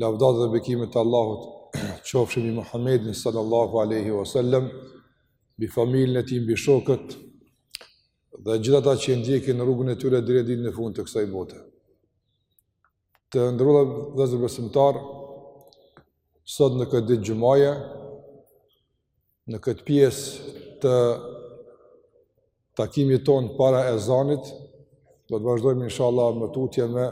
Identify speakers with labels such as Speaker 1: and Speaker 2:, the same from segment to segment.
Speaker 1: Lavdat dhe bekimet e Allahut qofshin mbi Muhammedin sallallahu alaihi wasallam, mbi familjen e tij, mbi shokët dhe gjithë ata që ndjekin rrugën e tyre deri në ditën e fundit të kësaj bote. Të nderuar vëllezër besimtarë sot në këtë ditë xumaje në këtë pjesë të takimit tonë para ezanit do të vazhdojmë inshallah më tutje me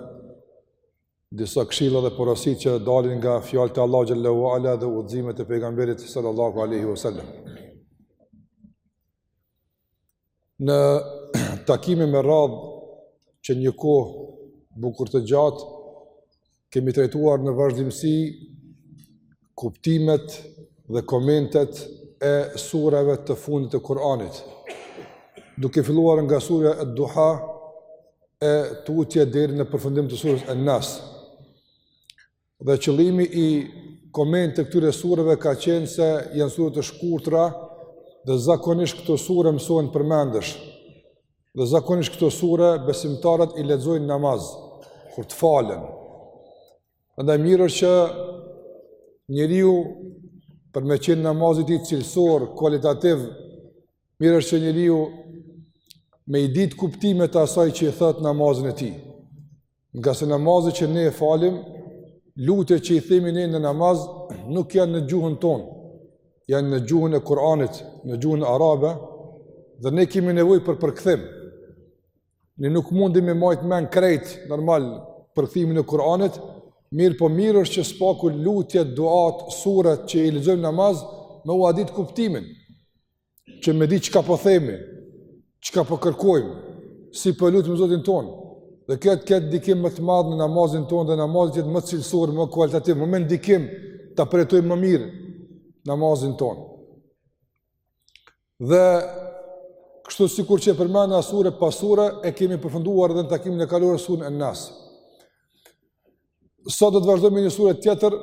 Speaker 1: Disa këshilla dhe porosi që dalin nga fjala e Allahut xhelle ue ala dhe udhëzimet e pejgamberit sallallahu alaihi wasallam. Në takime me radhë që një kohë bukur të gjatë kemi trajtuar në vazhdimësi kuptimet dhe komentet e sureve të fundit të Kur'anit. Duke filluar nga surja e Duha e tutje deri në përfundim të surës e Nas. Dhe qëllimi i komentit të këtyre sureve ka qenë se janë sure të shkurtra dhe zakonisht këto sure mësohen përmendësh. Dhe zakonisht këto sure besimtarët i lexojnë në namaz kur të falen. Prandaj mirë është që njeriu për me qenë namazi i tij cilësor, kualitativ, mirë është që njeriu me i ditë kuptimet e asaj që i thotë në namazin e tij. Ngase namazin që ne e falim, lutjet që i themi ne në namaz, nuk janë në gjuhën tonë, janë në gjuhën e Kur'anit, në gjuhën arabe, dhe ne kemi nevojë për përkthim. Ne nuk mundemi me mbajtë mend krejt, normal, përkthimin e Kur'anit, mirëpo mirë është që së paku lutjet, duat, suret që i lexojmë në namaz, me ua ditë kuptimin, që me di çka po themi, çka po kërkojmë, si po lusim Zotin tonë, dhe të ketë, të ketë ndikim më të madh në namazin tonë dhe namazi të jetë më cilësor, më kualitativ, më me ndikim, ta përjetojmë më mirë namazin tonë. Dhe kështu sikur që përmenda sure pas sure e kemi përfunduar edhe në takimin e kaluar suren en Nas. Sot do të vazhdojmë me një sure tjetër,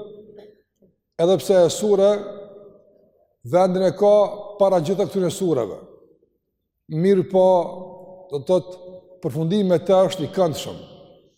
Speaker 1: edhe pse kjo sure vendin e ka para gjithë këtyre sureve. Mirëpo, do të thotë, përfundimi me të është i këndshëm.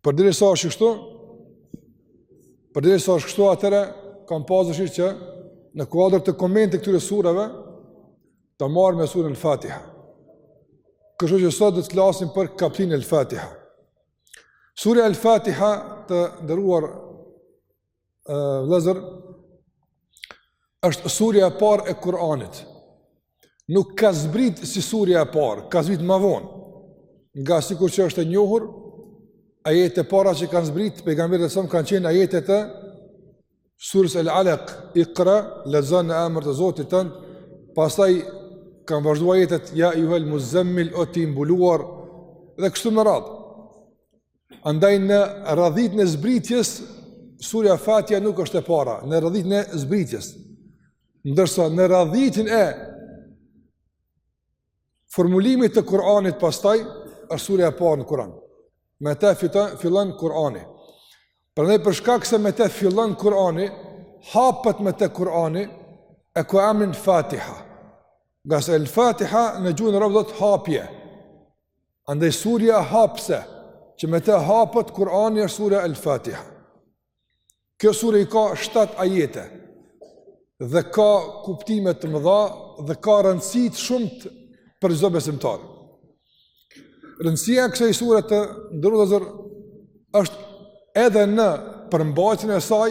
Speaker 1: Përderisa është kështu, përderisa është kështu atëherë, kam pasë dëshirë që në kuadër të komentit të këtyre sureve, ta marrim edhe suren el Fatiha. Kështu që sot do të flasim për kaptinën el Fatiha. Surja el Fatiha të nderuar Vllezër, është surja e parë e Kur'anit. Nuk ka zbrit si surja e parë, ka zbrit ma vonë. Nga sikur që është e njohur, ajetet e para që kanë zbrit, pejgamberit alayhi salam kanë qenë ajetet e surës El Alek, ikra, lexo në emër të Zotit tënd, pastaj kanë vazhdu ajetet, ja ejjuhel muzemmil, o ti i mbuluar, dhe kështu me radhë. Andaj në radhitjen e zbritjes, surja Fatiha nuk është e para, në radhitjen e zbritjes. Ndërsa në radhitjen e formulimit të Kur'anit pastaj, është surja e parë në Kur'an. Me te fillon Kur'ani. Prandaj për shkak se me te fillon Kur'ani, hapet me te Kur'ani, e ka emrin Fatiha. Ngase El Fatiha në gjuhën arabe do të thotë hapje. Andaj surja hapëse, që me të hapet Kurani është surja El Fatiha. Kjo sure i ka 7 ajete dhe ka kuptime të mëdha dhe ka rëndësi shumë për çdo besimtar. Rëndësia e kësaj sure, të nderuar vllezër, është edhe në përmbajtjen e saj,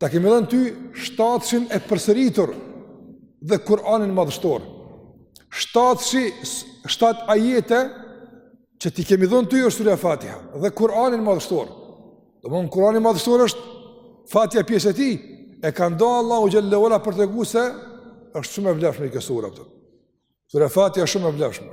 Speaker 1: Ta kemi dhënë ty shtatëshin e përsëritur dhe Kur'anin madhështor. Shtatëshi, shtatë ajete që t'i kemi dhënë ty është surja Fatiha dhe Kur'anin madhështor. Domethënë Kur'ani madhështor është Fatiha pjesë e tij, e ka nda Allahu xhelle ve ala për të tregu se është shumë e vlefshme kjo sure. Surja Fatiha është shumë e vlefshme.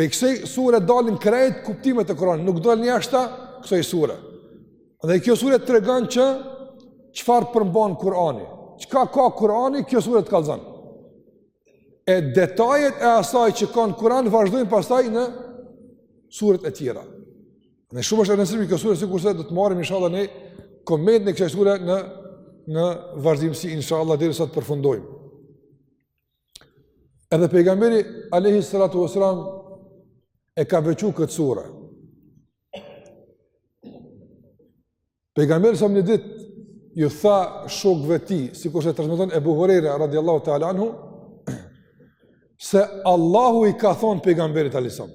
Speaker 1: Prej kësaj sure dalin krejt kuptimet e Kur'anit, nuk dalin jashta kësaj sure. Dhe kjo sure tregon që çfarë përmban Kur'ani. Çka ka Kur'ani, kjo sure të kallzon. E detajet e asaj që ka në Kur'an vazhdojnë pastaj në suret e tjera. Në shumë është e rëndësishme kjo sure sikurse do të marrim inshallah ne komentin e kësaj sure në në vazhdimësi inshallah derisa të përfundojmë. Edhe pejgamberi alayhi salatu wasalam e ka veçu këtë sure. Pejgamberi alayhi salam një ditë ju tha shokëve të tij, sikurse transmeton Abu Huraira radhiyallahu ta'ala anhu, se Allahu i ka thon pejgamberit alayhi salam.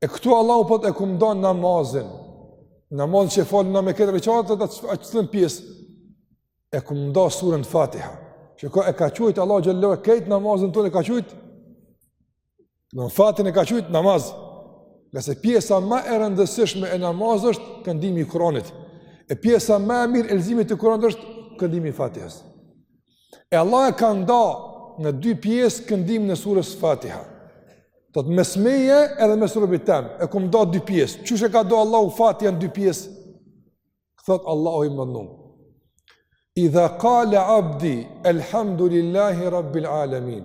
Speaker 1: E këtu Allahu po thotë e kam nda namazin, namazin që e falim ne me këto rekate, dhe të që të në pjesë, e kam nda surën Fatiha, çka e ka qujtë Allahu xhelle ve ala, këtë namazin të në ka qujtë, Fatihan e ka qujtë namaz, ngase pjesa ma e rëndësishme e namazit është këndimi i Kuranit, e pjesa ma e mirë e leximit të Kuranit është këndimi i Fatihës. E Allahu e ka nda në dy pjesë këndimin e surës Fatiha. Thot mes meje edhe mes robit tem, e kum nda dy pjesë. Qysh e ka nda Allahu Fatihan dy pjesë? Thot Allahu i madhnum. Idha kale abdi, elhamdulillahi rabbil alamin.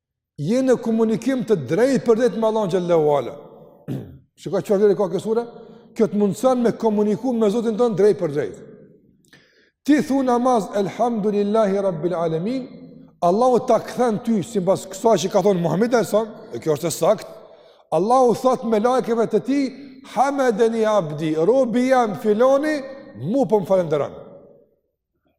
Speaker 1: je në komunikim të drejtpërdrejtë me Allah xhelle ue ala. Shiko çfarë vlere ka kjo sure, kjo të mundson me komuniku me Zotin tonë drejtpërdrejt. Ti thu n'namaz elhamdulillahi rabbil alamin, Allahu ta kthen ty simbas kësaj që ka thonë Muhamedi sa, e kjo është e saktë. Allahu thot melajkeve të tij, hamedeni abdi, robi jem filoni, mu po më falënderon.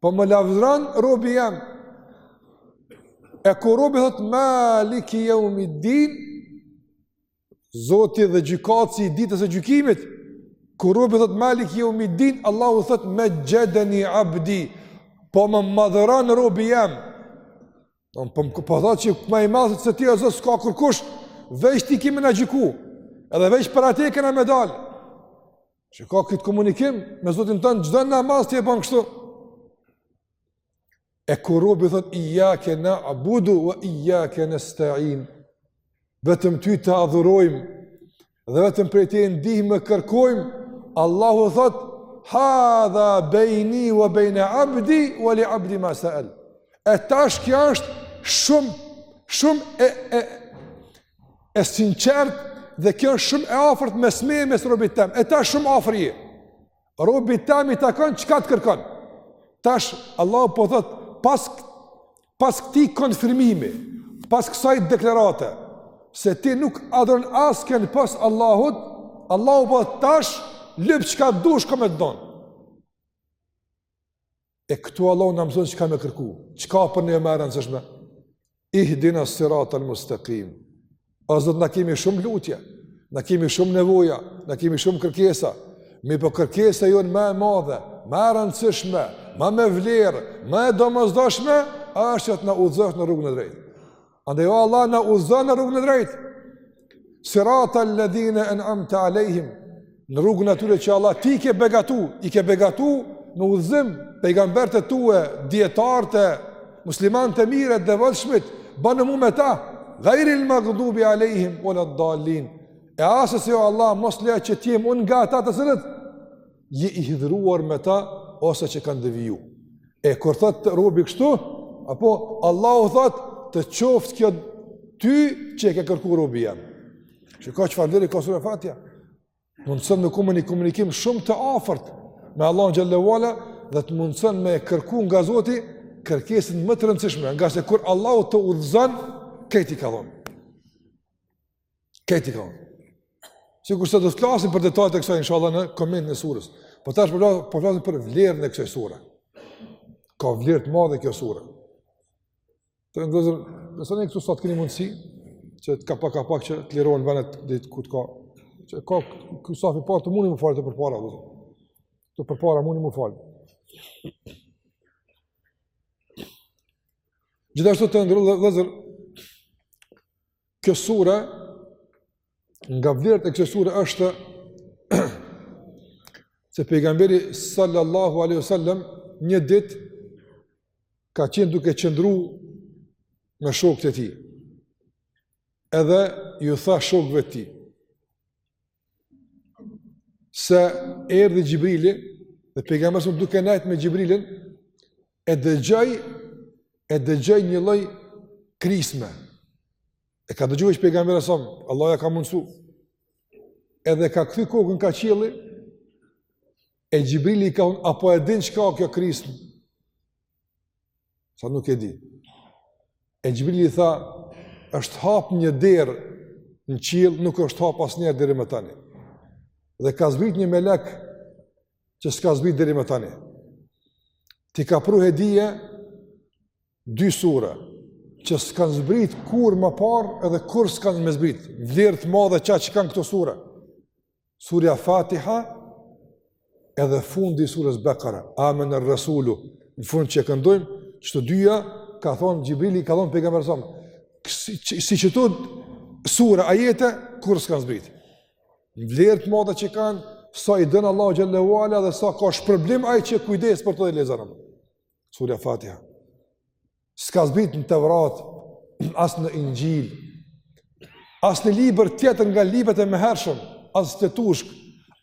Speaker 1: Po më lavdron robi jem. E kur robi thot Maliki Yawmiddin, Zoti dhe gjykatësi i ditës së gjykimit. Kur robi thot Maliki Yawmiddin, Allahu thot Majjadani Abdi. Po më madhëron robi jem. Don po më po thot që ma i madh se ti o Zot s'ka kurkush, veç ti ki me na gjyku. Edhe veç para teje kena me dal. Çka ki këtë komunikim me Zotin tan, çdo namaz të jepet kështu. E kur robi thot, ijjake na'budu, ue ijjake nestain, vetëm ty të adhurojmë, dhe vetëm prej teje ndihmë kërkojmë, Allahu thot, hadha bejni, ue bejne abdi, ue li abdi ma se'el. E tash kjo është shumë, shumë e, e, e sinqert dhe kjo është shumë e afërt mes meje e mes robit tem. E tash shumë afër je. Robit tem i takon çka të kërkon. Tash Allahu po thot pas pas këtij konfirmimi, pas kësaj deklarate se ti nuk adhron asken pos Allahut, Allahu po thot tash lyp çka dush, kom me t'dhon. E këtu Allahu na mëson çka me kërku, çka për ne o ma e rëndësishme? Ihdina sirat al mustakim. O Zot na kemi shumë lutje, na kemi shumë nevoja, na kemi shumë kërkesa, mirëpo kërkesa jonë ma e madhe, ma e rëndësishme, ma me vlerë, ma e domosdoshme është që të na udhëzosh në rrugën e drejtë. Andaj o Allah na udhëzo në rrugën e drejtë. Sirata alladhina an'amta alehim. Në rrugën e atyre që Allah ti i ke begatu, i ke begatu në udhëzim pejgamberët e tu, dijetarët, muslimanët e mirë të devotshmit, bane mu me ta. Ghairil maghdubi alehim wala dallin. E assesi o Allah mos lejo që të jem unë nga ata të cilët je i hidhëruar me ta ose që kanë deviju. E kur thot robi kështu, apo Allahu thotë të qoftë kjo ty që e ke kërkuar robi jem. Shiko çfarë vlere ka surja Fatiha. T'mundson një komunikim shumë të afërt me Allahun xhel-le ue ala dhe të mundson me kërku nga Zoti kërkesën më të rëndësishme, ngase kur Allahu të udhëzon, krejt t'i ka dhënë. Krejt t'i ka dhonë. Sikurse do të flasim për detajet e kësaj, inshallah, në komentin e surës. Po tash po, po flasim për vlerën e kësaj sure. Ka vlerë të madhe kjo sure. Të nderuar vëllezër, nëse jeni këtu sa të keni mundësi, shtyhuni ka pak ka pak që të lirohen venet edhe këtu ka, qe ky safi i parë, mundni me u falë te përpara, dhe te përpara mundni me u falë. Gjithashtu të nderuar vëllezër, Kjo sure, nga vlerat e kjo sure është se pejgamberi sallallahu aleyhu sallem një ditë ka qenë duke qëndru me shokët e tij edhe ju tha shokëve tij se erdhi Xhibrili dhe pejgamberi alejhi selam duke nejt me Xhibrilin e dëgjoi e dëgjoi një lloj krisme. E ka dëgjuar veç pejgamberi alejhi selam Allahu ia ka mundsu. Edhe ka kthy kokën ka qielli e Xhibrili i ka thonë a po e din çka kjo krismë. Tha nuk e di. E Xhibrili i tha, është hap një derë në qiell, nuk është hap asnjëherë deri më tani. Dhe ka zbrit një melek që s'ka zbrit deri më tani. T'i ka pru hedije dy sure, që s'kanë zbrit kurrë më parë edhe kurrë s'kanë me zbrit. Vlerë të madhe ça që kanë këto sure. Surja Fatiha edhe fundi i surës Bekara, Amene Resulu, në fund që e këndojmë, që të dyja, ka thonë Xhibrili, ka thonë Pejgamberi alejhi selam, si, si qëto sure, ajete, kurrë s'kanë zbritë. Në vlerë të madhe që kanë, sa i don Allahu xhel-le ue ala dhe sa ka shpërblim ai që kujdeset për të dhe i lexon. Surja Fatiha. s'ka zbrit në Tevrat, as në Inxhil, as në libër tjetër nga librat e mëhershëm, as te askush,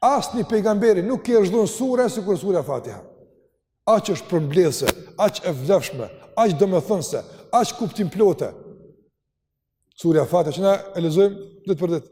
Speaker 1: asnjë pejgamberi, nuk i është dhënë sure, sikur surja Fatiha. Aq është përmbledhëse, aq e vlefshme, aq domethënëse, aq kuptimplote. Surja Fatiha, që na e lexojmë, ditë për ditë.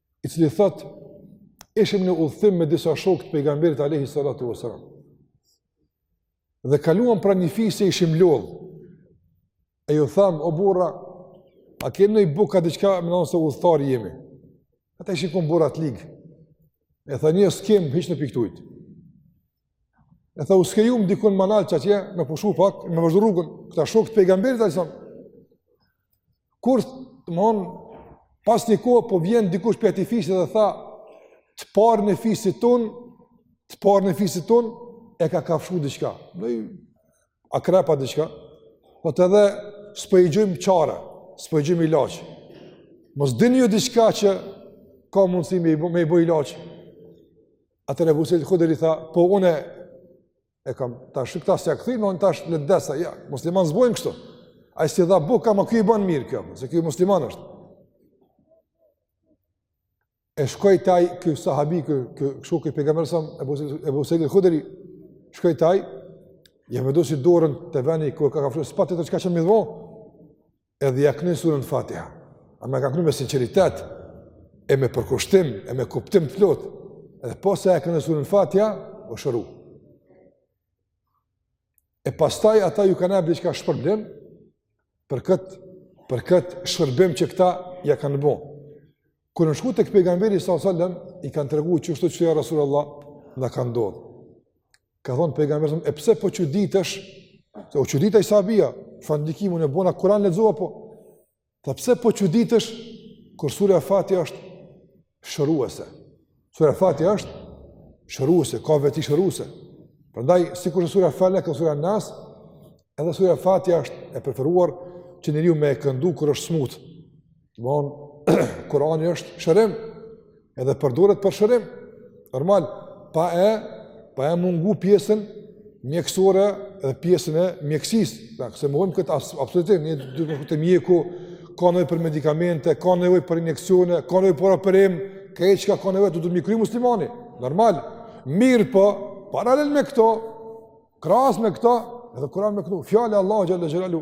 Speaker 1: i cili thot ishim në udhëtim me disa shokë të pejgamberit alayhi salatu wasalam. Dhe kaluam pranë një fisi e ishim lodh. E ju tham o burra, a keni ndonjë bukë a diçka me na dhon se udhëtarë jemi? Ata ishin kon burra të lig. E thanë s'kem hiç në piktujt. E tha, u skajum dikun ma nalt atje, me pushu pak, me vazhdu rrugën, këta shokët e pejgamberit, a Kur, domethonë, pas një kohë, po vjen dikush prej atij fisit dhe tha, të parin e fisit tonë, të parin e fisit tonë, e ka kafshu diçka. Naj akrep a diçka. Po tha edhe, s'po i gjujmë çare, s'po i gjujmë ilaç. Mos dini ju diçka që ka mundësi me i bo ilaç. Atëherë Ebu Said Hudriu tha, po unë e kam, tash këta se kthy, me unë tash në desa, jo, muslimani s'bon kështu. Ai s'i dha bukë, ama ky i bon mirë ky, se ky musliman është. E shkoi te ai, ky sahabi, ky, ky shoku i pejgamberit, Ebu Said Hudriu, shkoi te ai, ja me do si dorën te veni, ku e ka ka fërë, s'pati tjetër çka me i bo, edhe ja këndoi surën fatiha, ama e ka këndu me sinceritet, e me përkushtim, e me kuptim të plotë, edhe posa ja këndoi surën fatiha, u shëru. E pastaj ata ju kanë jap diçka shpërblim, për këtë, për këtë shërbim që këta ja kanë bo. Kur kanë shku tek pejgamberi sallallahu alajhi wasallam, i kanë tregu qështu që ja Rasulullah na ka ndodh. Ka thon pejgamberi, "E pse po çuditesh? Se u çudit ai sahabia, çfarë ndikimi, unë e bona Kur'an lexova po. Tha pse po çuditesh kur sura Fatiha është shëruese? Sura Fatiha është shëruese, ka veti shëruese. Prandaj sikur sura Falaq ose sura Nas, edhe sura Fatiha është e preferuar që njeriu me e këndu kur është smut. Domthon Kurani është shërim, edhe përdoret për shërim. Normal, pa e Pa e mungu pjesën mjekësore dhe pjesën e mjekësisë, pra, këtë s'e mohojmë absolutisht, njeriu tek mjeku, ka nevojë për medikamente, ka nevojë për injeksione, ka nevojë për operim, krejt çka ka nevojë, duhet me i kry muslimani, normal, mirëpo, paralel me këto, krahas me këto, edhe Kuran me këndu, fjala e Allahut, xhelle xhelalu,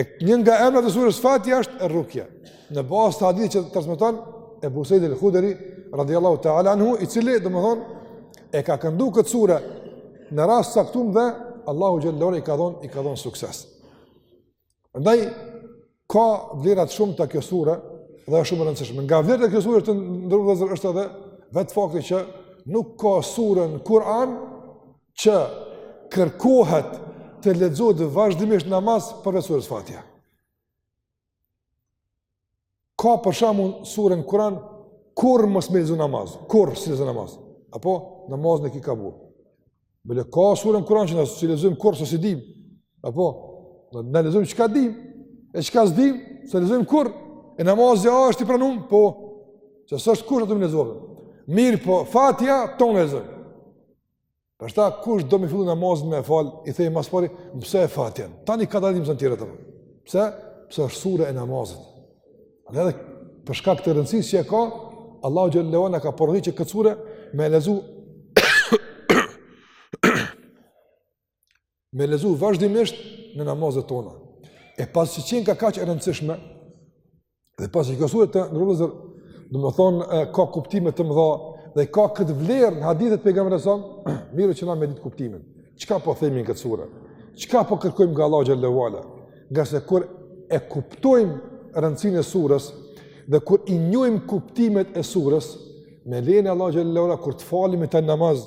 Speaker 1: E një nga emrat e surës Fatiha është Ar-Rukya. Në bazë të hadithit që transmeton Ebu Said al-Khudri radhiyallahu ta'ala anhu, i cili domthon e ka këndu këtë sure në rast të caktum dhe Allahu xhallahu i ka dhon i ka dhon sukses. Prandaj ka vlera të shumta kjo sure dhe është shumë e rëndësishme. Nga vlerat e kësaj sure të nderum vëllezër është edhe vetë fakti që nuk ka sure në Kur'an që kërkohet të lexohet vazhdimisht namaz përveç surës Fatiha. Ka për shembull sure n'Kur'an kurrë mos me lexu namaz, kurrë s'i lexon namaz. Apo namazin e ki kabull. Bile ka sure n'Kur'an që na s'i lexojm kurrë se s'i dim. Apo na ne lexojm çka dim, e çka s'dim, s'e lexojm kurrë e namazi është i pranum, po se s'është kusht me lexu. Mirëpo, Fatiha të nderuar vëllezër. Prashtu, kush do me fillu namazin me e falë, i themi ma s'pari, mësoje Fatihan. Tani kadal i mëson tjerat. Pse? Pse është sure e namazit. Edhe për shkak të rëndësisë që e ka, Allahu xhelle ve ala ka porosit që këtë sure me e lexu me lexu vazhdimisht në namazet tona. E pasi që qenka kaq e rëndësishme, dhe pasi që kjo sure të nderuar vëllezër, domethënë, ka kuptime të mëdha, dhe ka këtë vlerë në hadithet e Pejgamberit tonë, mirë është që na me ditë kuptimin. Çka po themi në këtë sure? Çka po kërkojmë nga Allahu xhelle ve ala? Ngase kur e kuptojmë rëndësinë e surës, dhe kur i njohim kuptimet e surës, me lejen e Allahut xhelle ve ala, kur të falim atë namaz,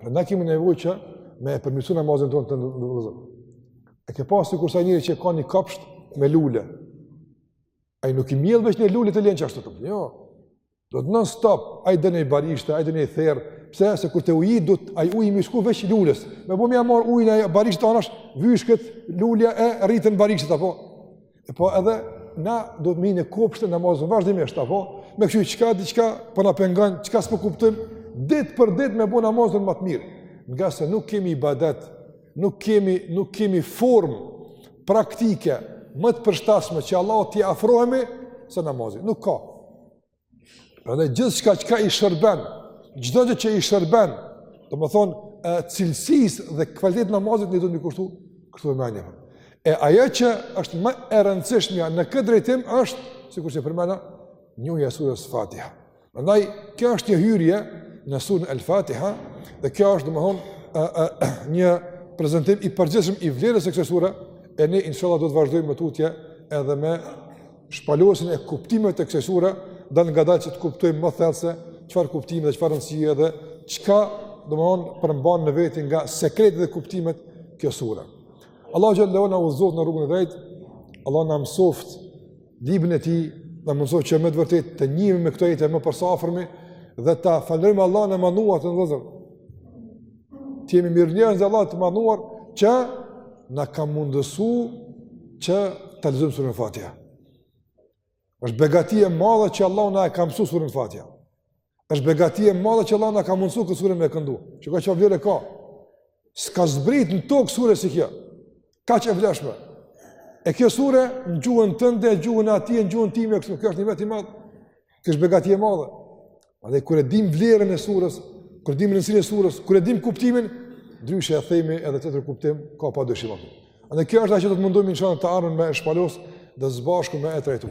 Speaker 1: Pra na kemi nevojë që me e përmirësu namazin tonë të nderuar vëllezër. E ke pa sikurse njeri që ka një kopsht me lule. Ai nuk e mjell veç një lule ta len qashtu. Jo, duhet non stop, a i del një barishte, a i del një therrë, pse se kur ta ujit, duhet ai uji me i shku veç lules. Me po m'ia marr ujin ai barishtet anash, vyshket lulja e rriten barishtet, apo? Po edhe na do të minë kopsht namazin vazhdimisht apo me kqyr çka diçka po na pengon, çka s'po kuptojmë ditë për ditë me bo namazin më të mirë. Ngase nuk kemi ibadet, nuk kemi nuk kemi formë praktike më të përshtatshme që Allahut t'i afrohemi se namazi. Nuk ka. Pra edhe gjithçka çka i shërben, gjithë ajo që i shërben, domethënë, e, cilësisë dhe kualitetit namazit ne duhet me i kushtu, kështu vëmendje. E ajo që është më e rëndësishmja në këtë drejtim është, sikur që përmenda, njohja e surës Fatiha. Prandaj, kjo është një hyrje në surën El Fatiha, dhe kjo është, domethënë, e, e, një prezantim i përgjithshëm i vlerës së kësaj sure, e ne, inshallah, do të vazhdojmë më tutje edhe me Shpalosjen e kuptimeve të kësaj sure, dalëngadalë që të kuptojmë më thellë se çfarë kuptimi dhe çfarë rëndësie dhe çka domethënë përmban në veti nga sekretet dhe kuptimet kjo sure. Allahu xhelle ve ala na udhëzoftë në rrugën e drejtë. Allahu na mësoftë librin e tij, na mësoftë që me të vërtetë të njihemi me këto ajete më për së afërmi dhe ta falënderojmë Allahun e madhëruar të nderuar vëllezër. Të jemi mirënjohës ndaj Allahut të madhnuar që na ka mundësu që ta lexojmë suren Fatiha. është begati e madhe që Allahu na e ka mundësu suren Fatiha. është begati e madhe që Allahu na e ka mundësu këtë sure me këndu. Që kaq vlerë ka. S'ka zbrit në tokë sure si kjo. Kaq e vlefshme. E kjo sure, në gjuhën tënde, në gjuhën e atij, në gjuhën time, kështu, kjo është një veti e madhe. Kjo është begati e madhe. Andaj kur e dim vlerën e sures, kur e dim rëndësinë e sures, kur e dim kuptimin, ndryshe e themi edhe tjetër kuptim, ka pa dyshim. Andaj kjo është ajo që do të mundohemi në të ardhmen me e shpalos dhe s'bashku me e trajtu.